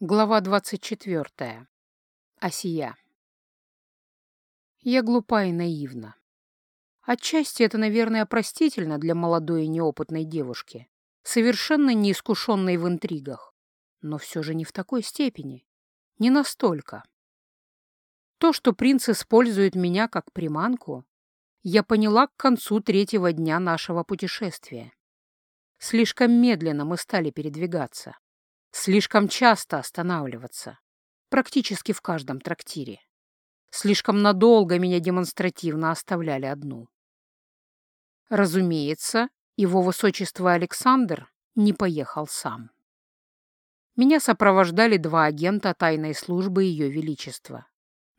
Глава 24. Осия. Я глупа и наивна. Отчасти это, наверное, простительно для молодой и неопытной девушки, совершенно неискушенной в интригах, но все же не в такой степени, не настолько. То, что принц использует меня как приманку, я поняла к концу третьего дня нашего путешествия. Слишком медленно мы стали передвигаться. Слишком часто останавливаться. Практически в каждом трактире. Слишком надолго меня демонстративно оставляли одну. Разумеется, его высочество Александр не поехал сам. Меня сопровождали два агента тайной службы Ее Величества,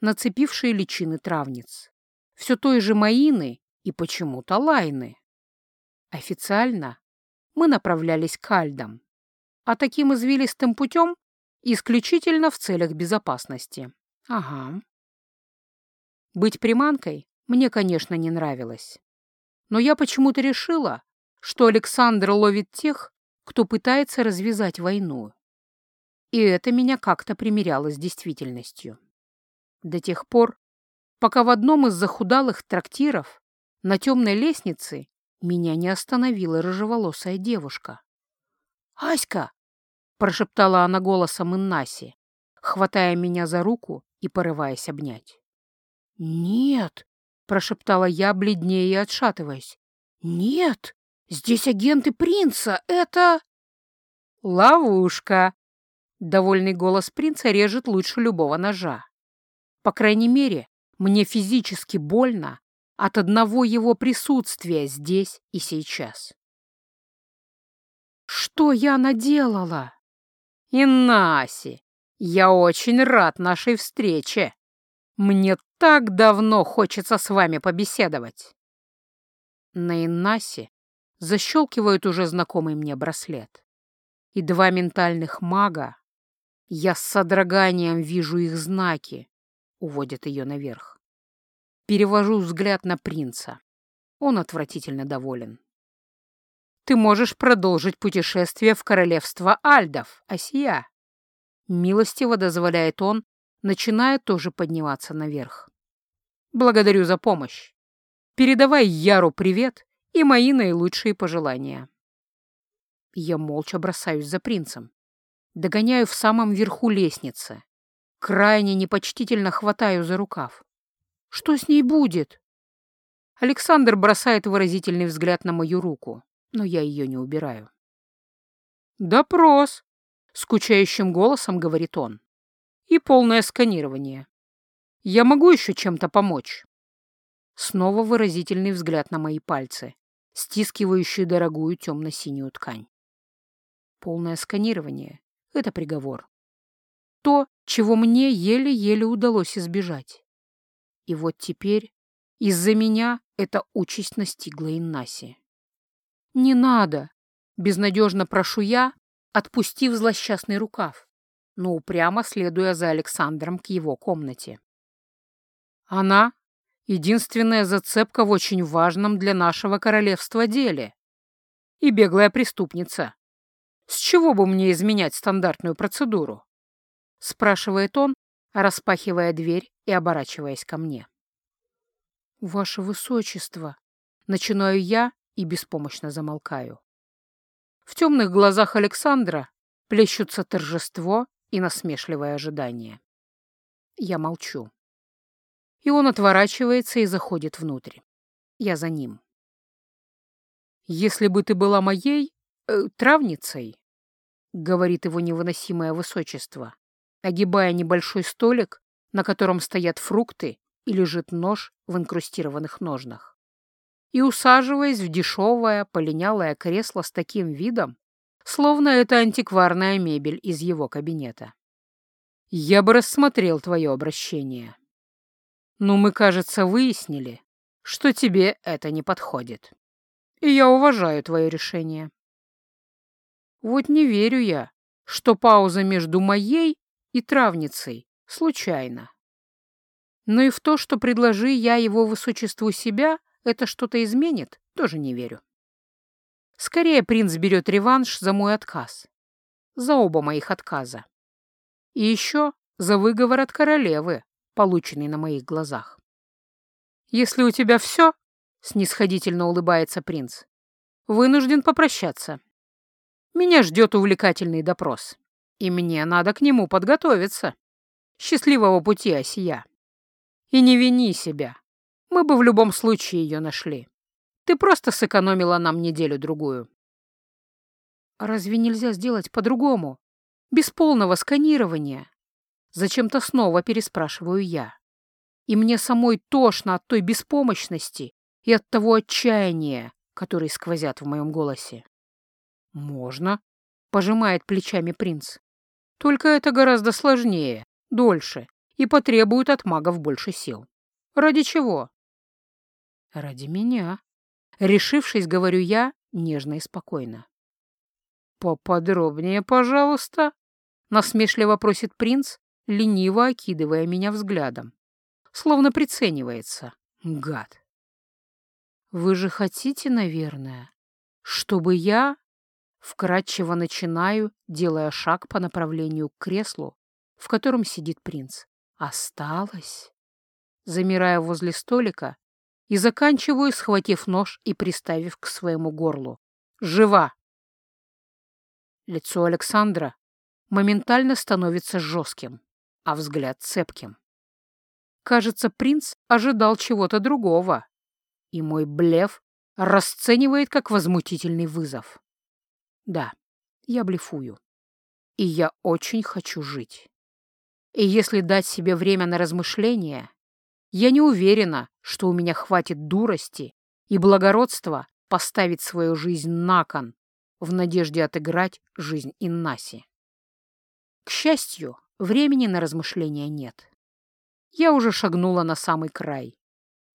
нацепившие личины травниц, все той же Маины и почему-то Лайны. Официально мы направлялись к Альдам, а таким извилистым путем исключительно в целях безопасности. Ага. Быть приманкой мне, конечно, не нравилось. Но я почему-то решила, что Александр ловит тех, кто пытается развязать войну. И это меня как-то примеряло с действительностью. До тех пор, пока в одном из захудалых трактиров на темной лестнице меня не остановила рыжеволосая девушка. «Аська, прошептала она голосом Иннаси, хватая меня за руку и порываясь обнять. «Нет!» — прошептала я, бледнее и отшатываясь. «Нет! Здесь агенты принца! Это...» «Ловушка!» Довольный голос принца режет лучше любого ножа. По крайней мере, мне физически больно от одного его присутствия здесь и сейчас. «Что я наделала?» «Иннаси, я очень рад нашей встрече. Мне так давно хочется с вами побеседовать». На Иннасе защелкивают уже знакомый мне браслет. И два ментальных мага, я с содроганием вижу их знаки, уводят ее наверх. Перевожу взгляд на принца. Он отвратительно доволен ты можешь продолжить путешествие в королевство Альдов, Осия. Милостиво дозволяет он, начиная тоже подниматься наверх. Благодарю за помощь. Передавай Яру привет и мои наилучшие пожелания. Я молча бросаюсь за принцем. Догоняю в самом верху лестницы. Крайне непочтительно хватаю за рукав. Что с ней будет? Александр бросает выразительный взгляд на мою руку но я ее не убираю. «Допрос», — скучающим голосом говорит он. «И полное сканирование. Я могу еще чем-то помочь?» Снова выразительный взгляд на мои пальцы, стискивающие дорогую темно-синюю ткань. Полное сканирование — это приговор. То, чего мне еле-еле удалось избежать. И вот теперь из-за меня эта участь настигла Иннаси. «Не надо!» — безнадежно прошу я, отпустив злосчастный рукав, но упрямо следуя за Александром к его комнате. «Она — единственная зацепка в очень важном для нашего королевства деле. И беглая преступница. С чего бы мне изменять стандартную процедуру?» — спрашивает он, распахивая дверь и оборачиваясь ко мне. «Ваше Высочество!» — начинаю я, и беспомощно замолкаю. В темных глазах Александра плещутся торжество и насмешливое ожидание. Я молчу. И он отворачивается и заходит внутрь. Я за ним. «Если бы ты была моей э, травницей», — говорит его невыносимое высочество, огибая небольшой столик, на котором стоят фрукты и лежит нож в инкрустированных ножнах и усаживаясь в дешевое, полинялое кресло с таким видом, словно это антикварная мебель из его кабинета. «Я бы рассмотрел твое обращение. Но мы, кажется, выяснили, что тебе это не подходит. И я уважаю твое решение». Вот не верю я, что пауза между моей и травницей случайна. Но и в то, что предложи я его высочеству себя, это что-то изменит, тоже не верю. Скорее принц берет реванш за мой отказ. За оба моих отказа. И еще за выговор от королевы, полученный на моих глазах. «Если у тебя все, — снисходительно улыбается принц, — вынужден попрощаться. Меня ждет увлекательный допрос, и мне надо к нему подготовиться. Счастливого пути, Осия. И не вини себя. Мы бы в любом случае ее нашли. Ты просто сэкономила нам неделю-другую. Разве нельзя сделать по-другому? Без полного сканирования? Зачем-то снова переспрашиваю я. И мне самой тошно от той беспомощности и от того отчаяния, которые сквозят в моем голосе. «Можно», — пожимает плечами принц. «Только это гораздо сложнее, дольше и потребует от магов больше сил. Ради чего?» «Ради меня», — решившись, говорю я нежно и спокойно. «Поподробнее, пожалуйста», — насмешливо просит принц, лениво окидывая меня взглядом. Словно приценивается. Гад. «Вы же хотите, наверное, чтобы я...» Вкратчиво начинаю, делая шаг по направлению к креслу, в котором сидит принц. «Осталось?» Замирая возле столика и заканчиваю, схватив нож и приставив к своему горлу. «Жива!» Лицо Александра моментально становится жестким, а взгляд цепким. Кажется, принц ожидал чего-то другого, и мой блеф расценивает как возмутительный вызов. Да, я блефую, и я очень хочу жить. И если дать себе время на размышления, я не уверена, что у меня хватит дурости и благородства поставить свою жизнь на кон в надежде отыграть жизнь Иннаси. К счастью, времени на размышления нет. Я уже шагнула на самый край,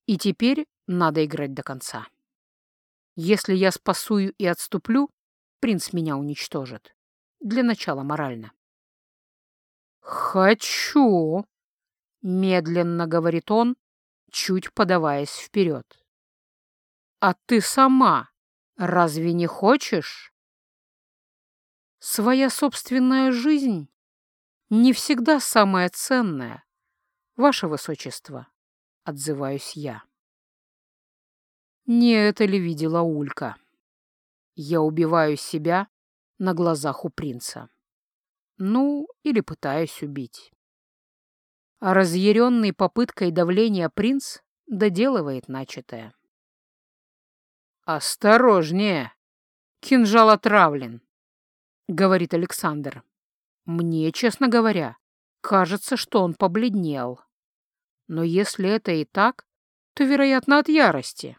и теперь надо играть до конца. Если я спасую и отступлю, принц меня уничтожит. Для начала морально. «Хочу», — медленно говорит он, чуть подаваясь вперед. «А ты сама разве не хочешь?» Своя собственная жизнь не всегда самая ценная, ваше высочество, отзываюсь я. Не это ли видела Улька? Я убиваю себя на глазах у принца. Ну, или пытаюсь убить. А разъяренный попыткой давления принц доделывает начатое. «Осторожнее! Кинжал отравлен!» — говорит Александр. «Мне, честно говоря, кажется, что он побледнел. Но если это и так, то, вероятно, от ярости».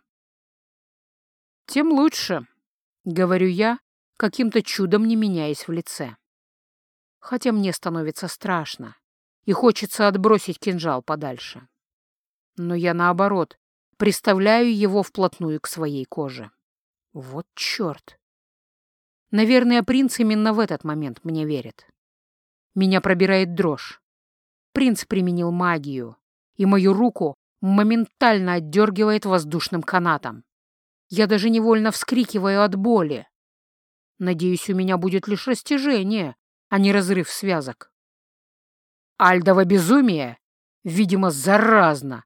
«Тем лучше», — говорю я, каким-то чудом не меняясь в лице. Хотя мне становится страшно и хочется отбросить кинжал подальше. Но я, наоборот, приставляю его вплотную к своей коже. Вот черт! Наверное, принц именно в этот момент мне верит. Меня пробирает дрожь. Принц применил магию, и мою руку моментально отдергивает воздушным канатом. Я даже невольно вскрикиваю от боли. Надеюсь, у меня будет лишь растяжение, а не разрыв связок. Альдово безумие, видимо, заразно,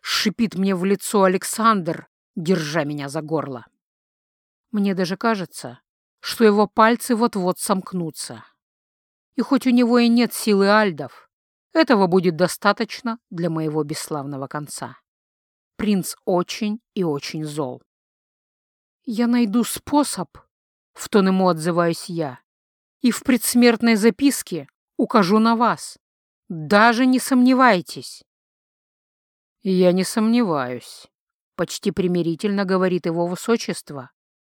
шипит мне в лицо Александр, держа меня за горло. Мне даже кажется, что его пальцы вот-вот сомкнутся. И хоть у него и нет силы альдов, этого будет достаточно для моего бесславного конца. Принц очень и очень зол. «Я найду способ», — в тон ему отзываюсь я, «и в предсмертной записке укажу на вас. Даже не сомневайтесь». «Я не сомневаюсь», — почти примирительно говорит его высочество,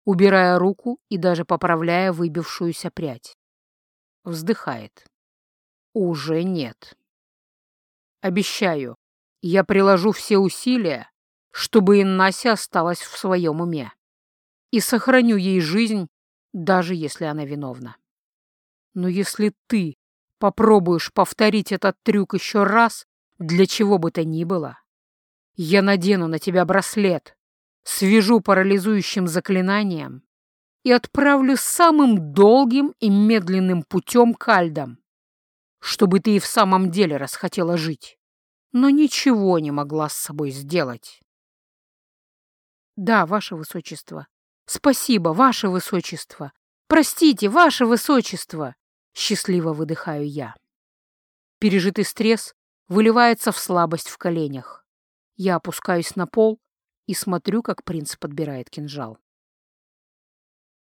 убирая руку и даже поправляя выбившуюся прядь. Вздыхает. Уже нет. Обещаю, я приложу все усилия, чтобы Иннася осталась в своем уме. И сохраню ей жизнь, даже если она виновна. Но если ты попробуешь повторить этот трюк еще раз, для чего бы то ни было, я надену на тебя браслет, свяжу парализующим заклинанием и отправлю самым долгим и медленным путем к Альдам. чтобы ты и в самом деле расхотела жить, но ничего не могла с собой сделать. Да, ваше высочество. Спасибо, ваше высочество. Простите, ваше высочество. Счастливо выдыхаю я. Пережитый стресс выливается в слабость в коленях. Я опускаюсь на пол и смотрю, как принц подбирает кинжал.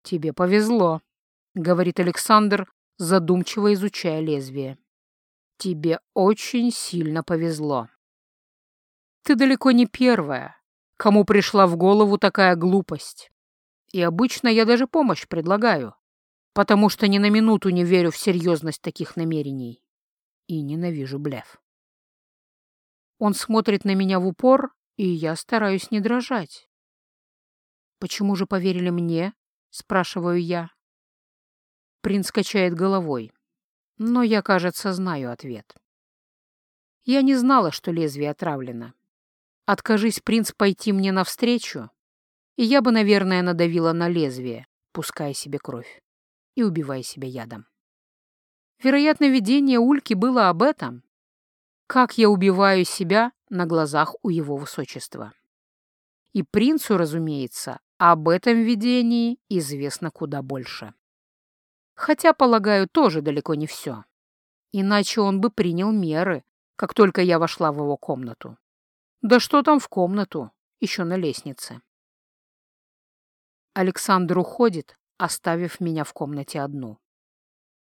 «Тебе повезло», — говорит Александр, задумчиво изучая лезвие. «Тебе очень сильно повезло. Ты далеко не первая, кому пришла в голову такая глупость. И обычно я даже помощь предлагаю, потому что ни на минуту не верю в серьезность таких намерений и ненавижу блеф. Он смотрит на меня в упор, и я стараюсь не дрожать. «Почему же поверили мне?» — спрашиваю я. Принц качает головой, но я, кажется, знаю ответ. Я не знала, что лезвие отравлено. Откажись принц пойти мне навстречу, и я бы, наверное, надавила на лезвие, пуская себе кровь и убивая себя ядом. Вероятно, видение Ульки было об этом. Как я убиваю себя на глазах у его высочества. И принцу, разумеется, об этом видении известно куда больше. Хотя, полагаю, тоже далеко не все. Иначе он бы принял меры, как только я вошла в его комнату. Да что там в комнату, еще на лестнице. Александр уходит, оставив меня в комнате одну.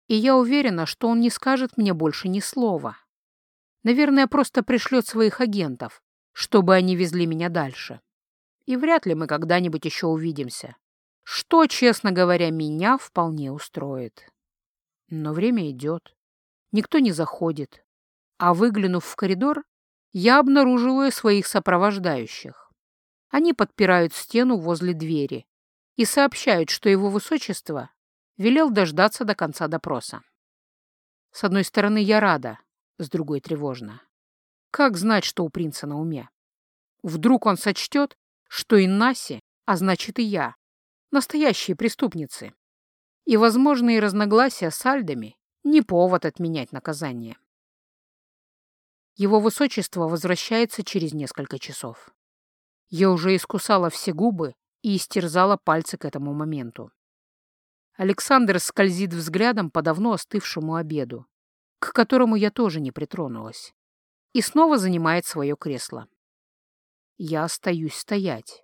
И я уверена, что он не скажет мне больше ни слова. Наверное, просто пришлет своих агентов, чтобы они везли меня дальше. И вряд ли мы когда-нибудь еще увидимся. Что, честно говоря, меня вполне устроит. Но время идет. Никто не заходит. А выглянув в коридор, я обнаруживаю своих сопровождающих. Они подпирают стену возле двери и сообщают, что его высочество велел дождаться до конца допроса. С одной стороны, я рада, с другой — тревожно. Как знать, что у принца на уме? Вдруг он сочтет, что и Наси, а значит и я, настоящие преступницы. И возможные разногласия с Альдами — не повод отменять наказание. Его высочество возвращается через несколько часов. Я уже искусала все губы и истерзала пальцы к этому моменту. Александр скользит взглядом по давно остывшему обеду, к которому я тоже не притронулась, и снова занимает свое кресло. Я остаюсь стоять,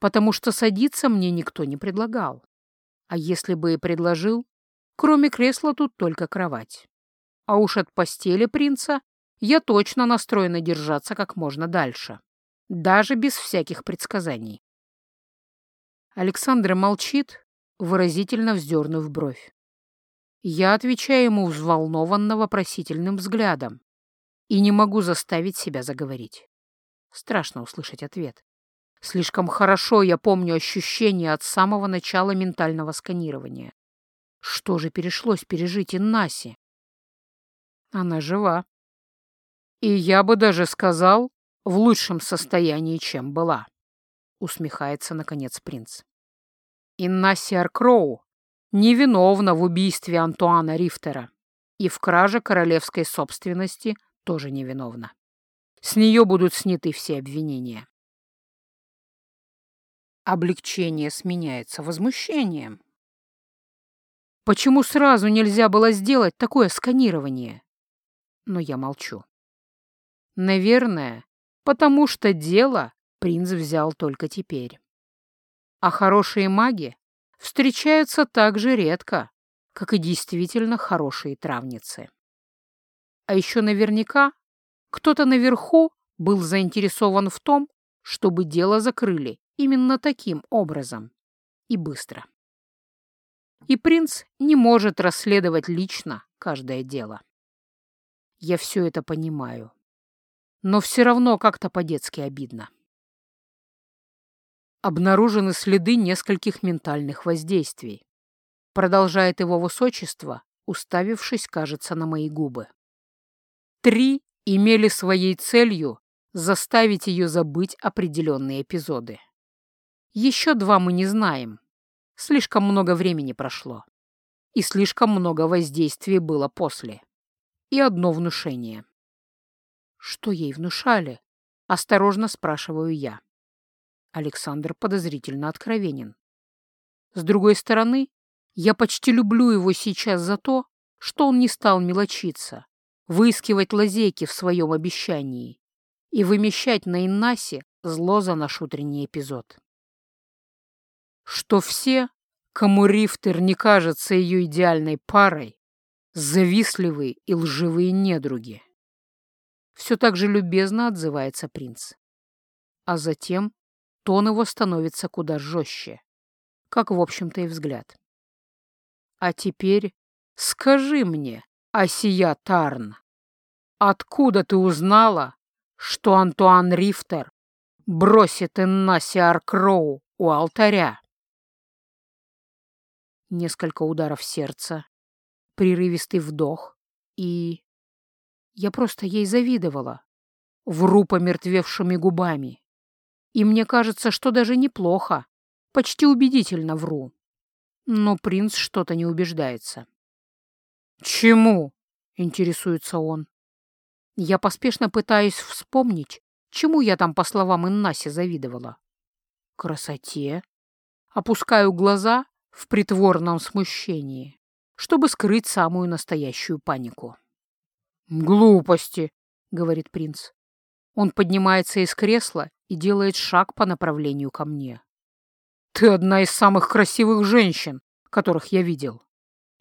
потому что садиться мне никто не предлагал. А если бы и предложил, кроме кресла тут только кровать. А уж от постели принца я точно настроена держаться как можно дальше, даже без всяких предсказаний. Александр молчит, выразительно вздернув бровь. Я отвечаю ему взволнованно-вопросительным взглядом и не могу заставить себя заговорить. Страшно услышать ответ. Слишком хорошо я помню ощущения от самого начала ментального сканирования. Что же перешлось пережить Иннаси? Она жива. И я бы даже сказал, в лучшем состоянии, чем была. Усмехается, наконец, принц. Иннаси Аркроу невиновна в убийстве Антуана Рифтера и в краже королевской собственности тоже невиновна. С нее будут сняты все обвинения. Облегчение сменяется возмущением. Почему сразу нельзя было сделать такое сканирование? Но я молчу. Наверное, потому что дело принц взял только теперь. А хорошие маги встречаются так же редко, как и действительно хорошие травницы. А еще наверняка кто-то наверху был заинтересован в том, чтобы дело закрыли именно таким образом и быстро. И принц не может расследовать лично каждое дело. Я все это понимаю, но все равно как-то по-детски обидно обнаружены следы нескольких ментальных воздействий. Продолжает его высочество, уставившись, кажется, на мои губы. Три имели своей целью заставить ее забыть определенные эпизоды. Еще два мы не знаем. Слишком много времени прошло. И слишком много воздействий было после. и одно внушение. Что ей внушали? Осторожно спрашиваю я. Александр подозрительно откровенен. С другой стороны, я почти люблю его сейчас за то, что он не стал мелочиться, выискивать лазейки в своем обещании и вымещать на Иннасе зло за наш утренний эпизод. Что все, кому Рифтер не кажется ее идеальной парой, завистливые и лживые недруги. Все так же любезно отзывается принц. А затем тон его становится куда жестче, как, в общем-то, и взгляд. А теперь скажи мне, Асия Тарн, откуда ты узнала, что Антуан Рифтер бросит Иннаси Аркроу у алтаря? Несколько ударов сердца, прерывистый вдох и... Я просто ей завидовала, вру помертвевшими губами. И мне кажется, что даже неплохо, почти убедительно вру. Но принц что-то не убеждается. «Чему?» — интересуется он. Я поспешно пытаюсь вспомнить, чему я там, по словам Иннаси, завидовала. Красоте. Опускаю глаза в притворном смущении, чтобы скрыть самую настоящую панику. «Глупости», — говорит принц. Он поднимается из кресла и делает шаг по направлению ко мне. «Ты одна из самых красивых женщин, которых я видел.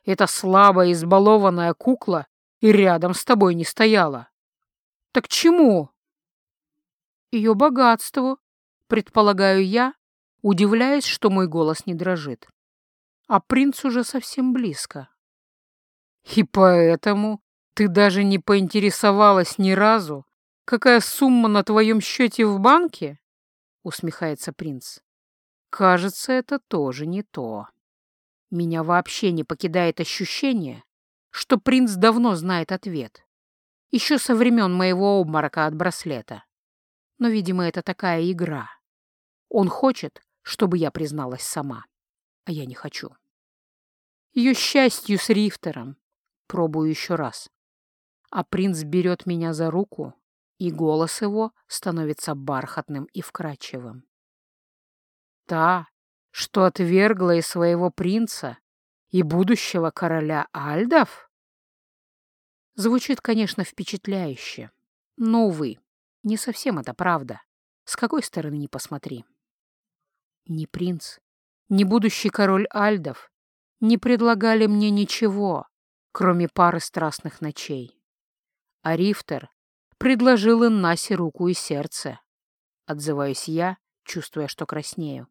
Эта слабая, избалованная кукла и рядом с тобой не стояла. Так чему?» «Ее богатству», — предполагаю я, удивляясь, что мой голос не дрожит. А принц уже совсем близко. «И поэтому ты даже не поинтересовалась ни разу, какая сумма на твоем счете в банке?» — усмехается принц. «Кажется, это тоже не то. Меня вообще не покидает ощущение, что принц давно знает ответ. Еще со времен моего обморока от браслета. Но, видимо, это такая игра. Он хочет, чтобы я призналась сама, а я не хочу. Ее счастью с Рифтером. Пробую еще раз а принц берет меня за руку, и голос его становится бархатным и вкрадчивым. Та, что отвергла и своего принца, и будущего короля Альдов? Звучит, конечно, впечатляюще, но, увы, не совсем это правда, с какой стороны ни посмотри. Ни принц, ни будущий король Альдов не предлагали мне ничего, кроме пары страстных ночей а Рифтер предложил Иннасе руку и сердце. Отзываюсь я, чувствуя, что краснею.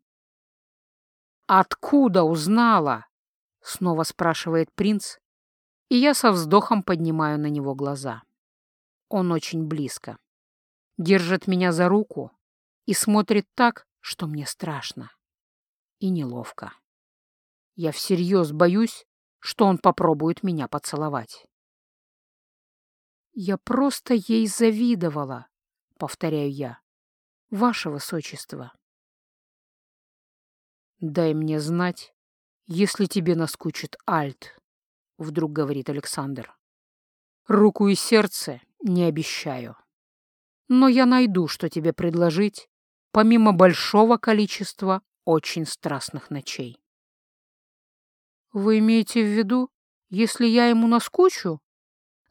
«Откуда узнала?» — снова спрашивает принц, и я со вздохом поднимаю на него глаза. Он очень близко. Держит меня за руку и смотрит так, что мне страшно и неловко. Я всерьез боюсь, что он попробует меня поцеловать. «Я просто ей завидовала», — повторяю я. «Ваше Высочество». «Дай мне знать, если тебе наскучит Альт», — вдруг говорит Александр. «Руку и сердце не обещаю. Но я найду, что тебе предложить, помимо большого количества очень страстных ночей». «Вы имеете в виду, если я ему наскучу?»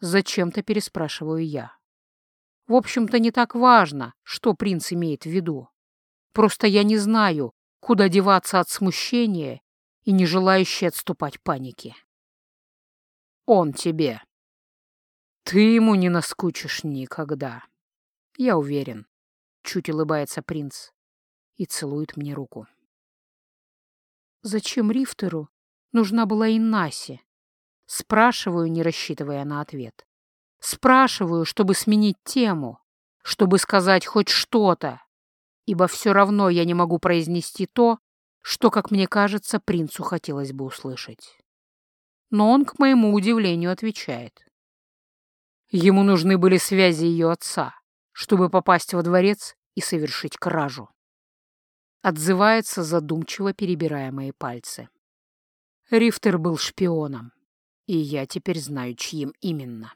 Зачем-то переспрашиваю я. В общем-то, не так важно, что принц имеет в виду. Просто я не знаю, куда деваться от смущения и не желающей отступать паники. Он тебе. Ты ему не наскучишь никогда. Я уверен. Чуть улыбается принц и целует мне руку. Зачем Рифтеру нужна была Иннаси? Спрашиваю, не рассчитывая на ответ. Спрашиваю, чтобы сменить тему, чтобы сказать хоть что-то, ибо все равно я не могу произнести то, что, как мне кажется, принцу хотелось бы услышать. Но он, к моему удивлению, отвечает. Ему нужны были связи ее отца, чтобы попасть во дворец и совершить кражу. Отзывается, задумчиво перебирая мои пальцы. Рифтер был шпионом. И я теперь знаю, чьим именно.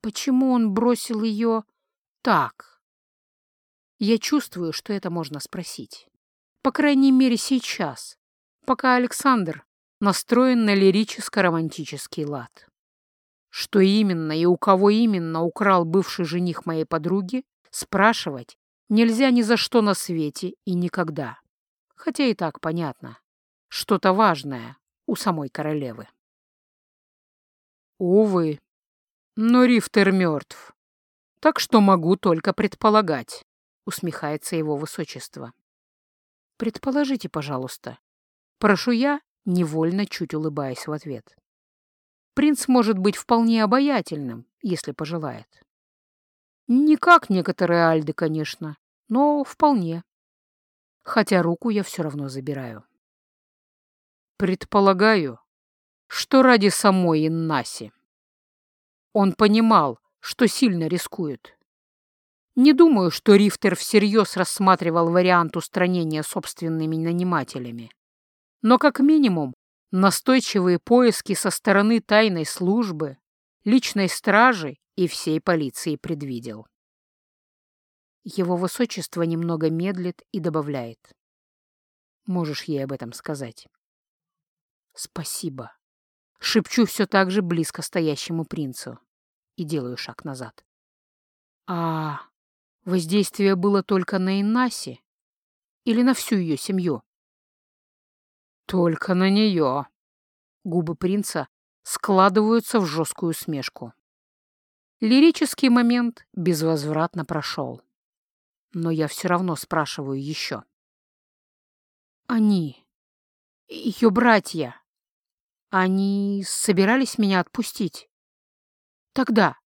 Почему он бросил ее так? Я чувствую, что это можно спросить. По крайней мере, сейчас, пока Александр настроен на лирическо-романтический лад. Что именно и у кого именно украл бывший жених моей подруги, спрашивать нельзя ни за что на свете и никогда. Хотя и так понятно. Что-то важное у самой королевы. Увы, но Рифтер мертв. Так что могу только предполагать, усмехается его высочество. Предположите, пожалуйста. Прошу я, невольно чуть улыбаясь в ответ. Принц может быть вполне обаятельным, если пожелает. Не как некоторые альды, конечно, но вполне. Хотя руку я все равно забираю. Предполагаю, что ради самой Иннаси. Он понимал, что сильно рискует. Не думаю, что Рифтер всерьез рассматривал вариант устранения собственными нанимателями. Но как минимум настойчивые поиски со стороны тайной службы, личной стражи и всей полиции предвидел. Его высочество немного медлит и добавляет. Можешь ей об этом сказать. Спасибо. Шепчу все так же близко стоящему принцу и делаю шаг назад. А воздействие было только на Иннаси или на всю ее семью? Только на нее. Губы принца складываются в жесткую усмешку. Лирический момент безвозвратно прошел. Но я все равно спрашиваю еще. Они, ее братья, они собирались меня отпустить? Тогда.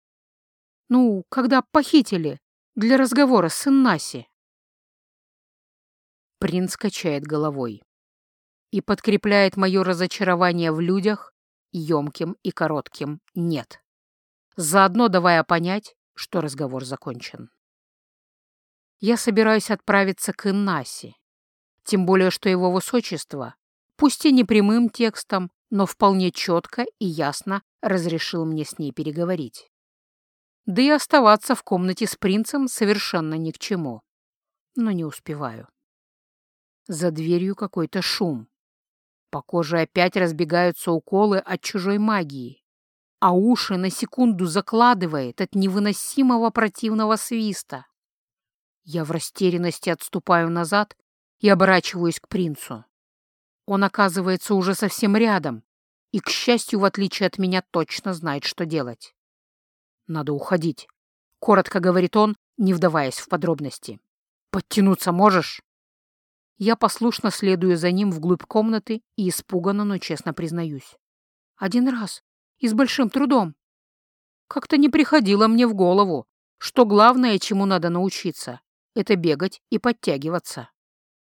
Ну, когда похитили для разговора с Иннаси. Принц качает головой и подкрепляет мое разочарование в людях емким и коротким «нет», заодно давая понять, что разговор закончен. Я собираюсь отправиться к Иннаси, тем более что его высочество, пусть и не прямым текстом, но вполне четко и ясно разрешил мне с ней переговорить. Да и оставаться в комнате с принцем совершенно ни к чему. Но не успеваю. За дверью какой-то шум. По коже опять разбегаются уколы от чужой магии, а уши на секунду закладывает от невыносимого противного свиста. Я в растерянности отступаю назад и оборачиваюсь к принцу. Он оказывается уже совсем рядом и, к счастью, в отличие от меня, точно знает, что делать. «Надо уходить», — коротко говорит он, не вдаваясь в подробности. «Подтянуться можешь?» Я послушно следую за ним вглубь комнаты и испуганно, но честно признаюсь. Один раз. И с большим трудом. Как-то не приходило мне в голову, что главное, чему надо научиться, это бегать и подтягиваться.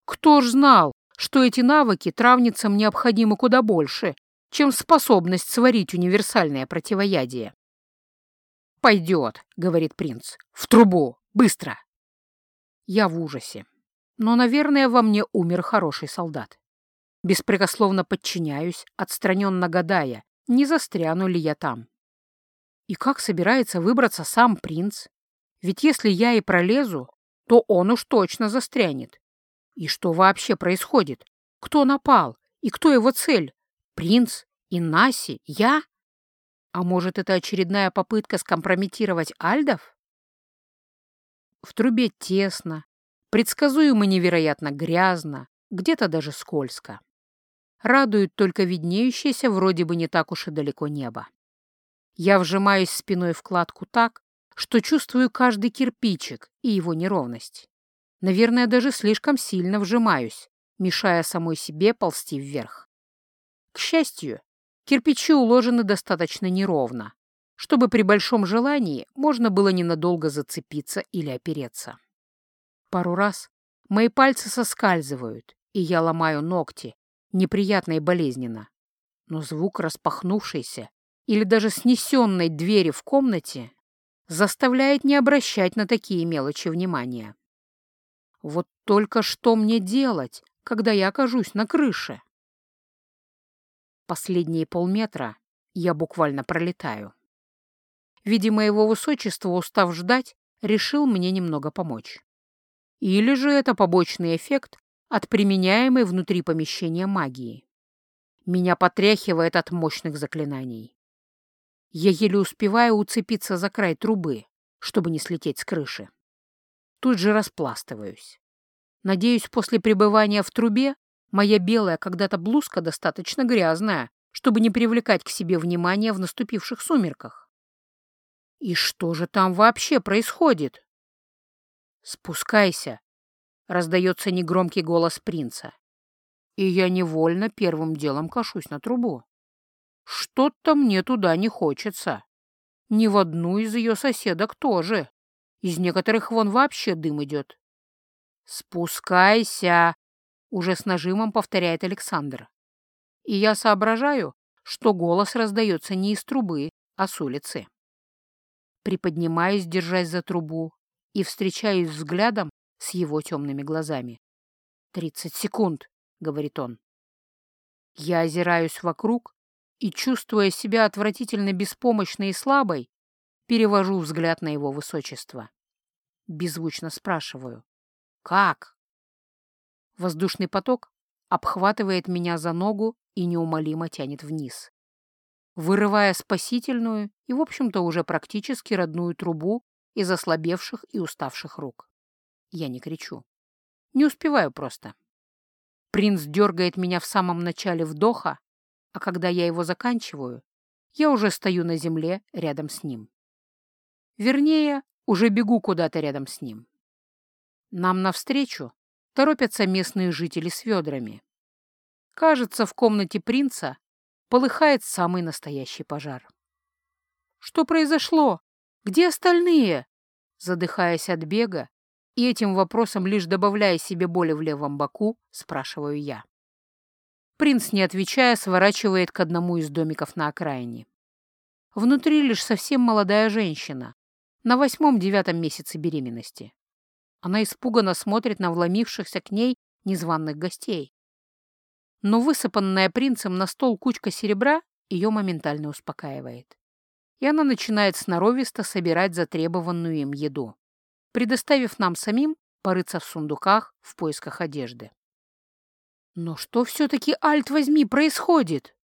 Кто ж знал, что эти навыки травницам необходимы куда больше, чем способность сварить универсальное противоядие. «Пойдет», — говорит принц, — «в трубу, быстро». Я в ужасе, но, наверное, во мне умер хороший солдат. Беспрекословно подчиняюсь, отстраненно гадая, не застряну ли я там. И как собирается выбраться сам принц? Ведь если я и пролезу, то он уж точно застрянет. И что вообще происходит? Кто напал? И кто его цель? Принц? И Наси? Я? А может, это очередная попытка скомпрометировать Альдов? В трубе тесно, предсказуемо невероятно грязно, где-то даже скользко. Радует только виднеющееся вроде бы не так уж и далеко небо. Я вжимаюсь спиной в кладку так, что чувствую каждый кирпичик и его неровность. Наверное, даже слишком сильно вжимаюсь, мешая самой себе ползти вверх. К счастью, кирпичи уложены достаточно неровно, чтобы при большом желании можно было ненадолго зацепиться или опереться. Пару раз мои пальцы соскальзывают, и я ломаю ногти, неприятно и болезненно. Но звук распахнувшейся или даже снесенной двери в комнате заставляет не обращать на такие мелочи внимания. Вот только что мне делать, когда я окажусь на крыше? Последние полметра я буквально пролетаю. Видимо, его высочество, устав ждать, решил мне немного помочь. Или же это побочный эффект от применяемой внутри помещения магии. Меня потряхивает от мощных заклинаний. Я еле успеваю уцепиться за край трубы, чтобы не слететь с крыши. Тут же распластываюсь. Надеюсь, после пребывания в трубе моя белая когда-то блузка достаточно грязная, чтобы не привлекать к себе внимания в наступивших сумерках. И что же там вообще происходит? «Спускайся», — раздается негромкий голос принца. И я невольно первым делом кашусь на трубу. Что-то мне туда не хочется. Ни в одну из ее соседок тоже. Из некоторых вон вообще дым идет. «Спускайся!» — уже с нажимом повторяет Александр. И я соображаю, что голос раздается не из трубы, а с улицы. Приподнимаюсь, держась за трубу, и встречаюсь взглядом с его темными глазами. «Тридцать секунд», — говорит он. Я озираюсь вокруг и, чувствуя себя отвратительно беспомощной и слабой, перевожу взгляд на его высочество. Беззвучно спрашиваю. «Как?» Воздушный поток обхватывает меня за ногу и неумолимо тянет вниз, вырывая спасительную и, в общем-то, уже практически родную трубу из ослабевших и уставших рук. Я не кричу. Не успеваю просто. Принц дергает меня в самом начале вдоха, а когда я его заканчиваю, я уже стою на земле рядом с ним. Вернее, уже бегу куда-то рядом с ним. Нам навстречу торопятся местные жители с ведрами. Кажется, в комнате принца полыхает самый настоящий пожар. «Что произошло? Где остальные?» Задыхаясь от бега и этим вопросом лишь добавляя себе боли в левом боку, спрашиваю я. Принц, не отвечая, сворачивает к одному из домиков на окраине. Внутри лишь совсем молодая женщина, на восьмом-девятом месяце беременности. Она испуганно смотрит на вломившихся к ней незваных гостей. Но высыпанная принцем на стол кучка серебра ее моментально успокаивает. И она начинает сноровисто собирать затребованную им еду, предоставив нам самим порыться в сундуках в поисках одежды. Но что все-таки, Альт, возьми, происходит?